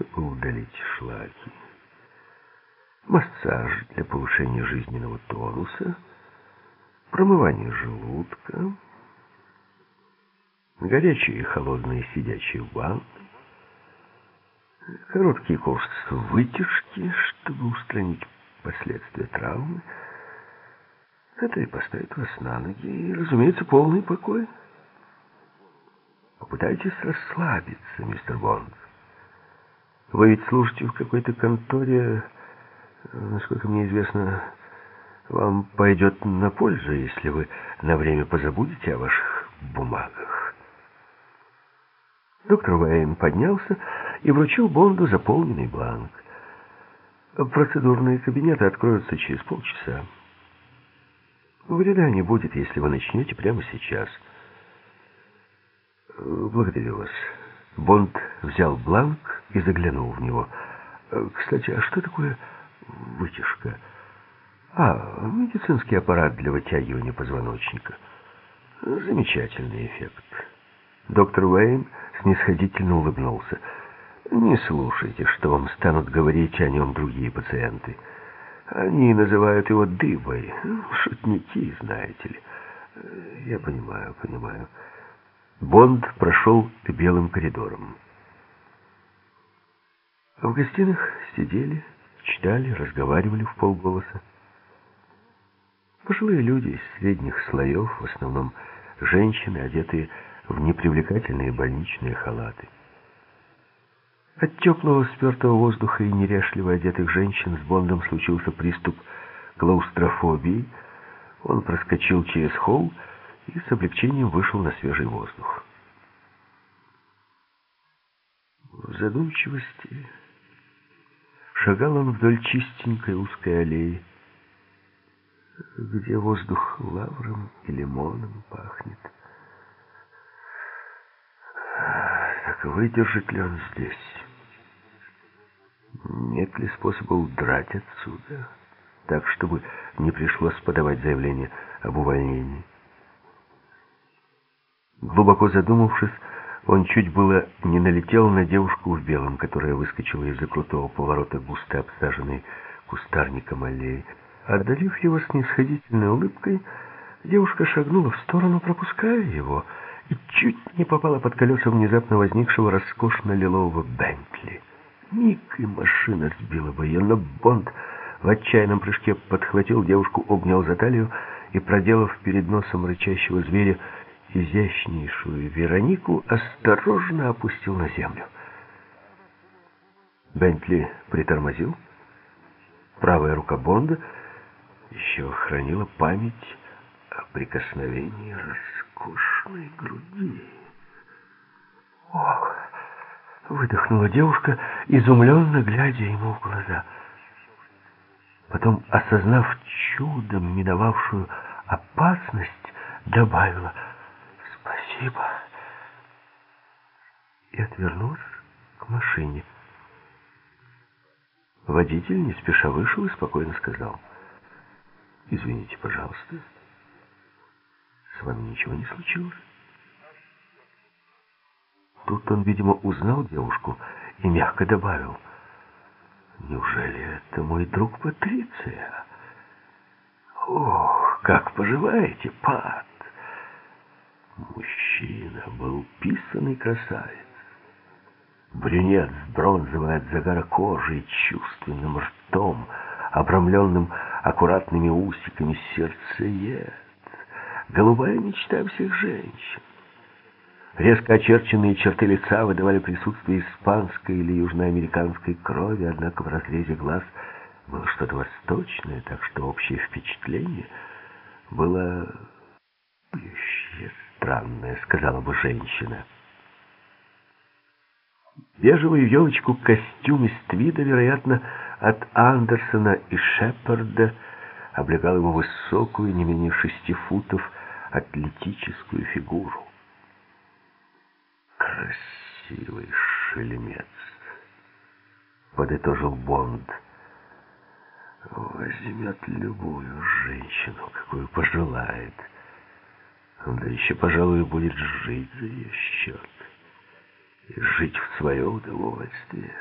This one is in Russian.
чтобы удалить шлаки, массаж для повышения жизненного тонуса, промывание желудка, горячие и холодные сидячие ванны, короткий курс вытяжки, чтобы устранить последствия травмы. Это и поставит вас на ноги, и, разумеется, полный покой. Попытайтесь расслабиться, мистер Бонд. Вы ведь служите в какой-то конторе, насколько мне известно, вам пойдет на пользу, если вы на время позабудете о ваших бумагах. Доктор Уэйн поднялся и вручил Бонду заполненный бланк. Процедурные кабинеты откроются через полчаса. Вреда не будет, если вы начнете прямо сейчас. Благодарю вас. Бонд взял бланк и заглянул в него. Кстати, а что такое вытяжка? А, медицинский аппарат для вытягивания позвоночника. Замечательный эффект. Доктор Уэйн снисходительно улыбнулся. Не слушайте, что вам станут говорить о нем другие пациенты. Они называют его дыбой. Шутники, знаете ли. Я понимаю, понимаю. Бонд прошел белым коридором. В гостиных сидели, читали, разговаривали в полголоса. Пожилые люди из средних слоев, в основном женщины, одетые в непривлекательные больничные халаты. От теплого спертого воздуха и неряшливо одетых женщин с Бондом случился приступ клаустрофобии. Он проскочил через холл и с облегчением вышел на свежий воздух. В задумчивости шагал он вдоль чистенькой узкой аллеи, где воздух лавром и лимоном пахнет. Так выдержит ли он здесь? Нет ли способа удрать отсюда, так, чтобы не пришлось подавать заявление об увольнении? Глубоко задумавшись, он чуть было не налетел на девушку в белом, которая выскочила из-за крутого поворота густо обсаженной кустарником аллеи. Отдалив его снисходительной улыбкой, девушка шагнула в сторону, пропуская его, и чуть не попала под колеса внезапно возникшего роскошно-лилового Бентли. Миг и машина сбила бы ее, но Бонд в отчаянном прыжке подхватил девушку, обнял за талию и, проделав перед носом рычащего зверя, изящнейшую Веронику осторожно опустил на землю. Бентли притормозил. Правая рука Бонда еще хранила память о прикосновении роскошной груди. «Ох!» — выдохнула девушка, изумленно глядя ему в глаза. Потом, осознав чудом миновавшую опасность, добавила — «Спасибо». И отвернулась к машине. Водитель не спеша вышел и спокойно сказал. «Извините, пожалуйста, с вами ничего не случилось?» Тут он, видимо, узнал девушку и мягко добавил. «Неужели это мой друг Патриция?» «Ох, как поживаете, Пат?» Мужчина был писанный красавец. Брюнет с бронзовой от загара кожей, чувственным ртом, обрамленным аккуратными усиками сердцеед. Голубая мечта всех женщин. Резко очерченные черты лица выдавали присутствие испанской или южноамериканской крови, однако в разрезе глаз было что-то восточное, так что общее впечатление было пьющее странное, сказала бы женщина. Бежевую елочку костюм из твида, вероятно, от Андерсона и Шепарда, облегал его высокую, не менее шести футов, атлетическую фигуру. «Красивый шелемец», — подытожил Бонд. «Возьмет любую женщину, какую пожелает». Да еще, пожалуй, будет жить за ее счет. И жить в свое удовольствие.